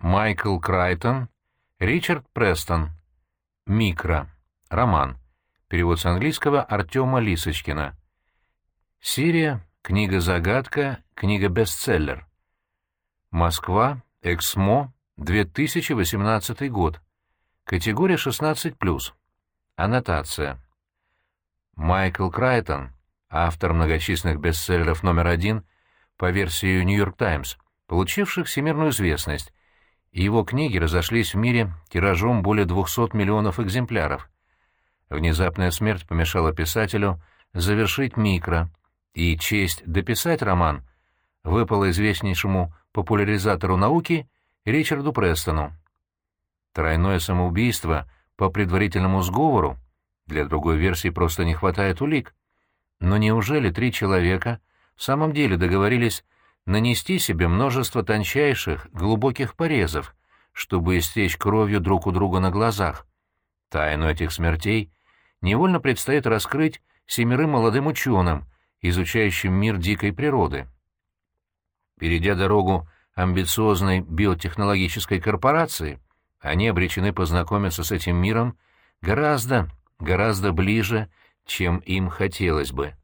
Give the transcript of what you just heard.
Майкл Крайтон, Ричард Престон. «Микро». Роман. Перевод с английского Артема Лисочкина. Серия «Книга-загадка», книга-бестселлер. Москва, Эксмо, 2018 год. Категория 16+. Аннотация. Майкл Крайтон, автор многочисленных бестселлеров номер один по версии «Нью-Йорк Таймс», получивших всемирную известность, его книги разошлись в мире тиражом более 200 миллионов экземпляров. Внезапная смерть помешала писателю завершить микро, и честь дописать роман выпала известнейшему популяризатору науки Ричарду Престону. Тройное самоубийство по предварительному сговору, для другой версии просто не хватает улик. Но неужели три человека в самом деле договорились нанести себе множество тончайших, глубоких порезов, чтобы истечь кровью друг у друга на глазах? Тайну этих смертей невольно предстоит раскрыть семерым молодым ученым, изучающим мир дикой природы. Перейдя дорогу амбициозной биотехнологической корпорации, они обречены познакомиться с этим миром гораздо, гораздо ближе, чем им хотелось бы.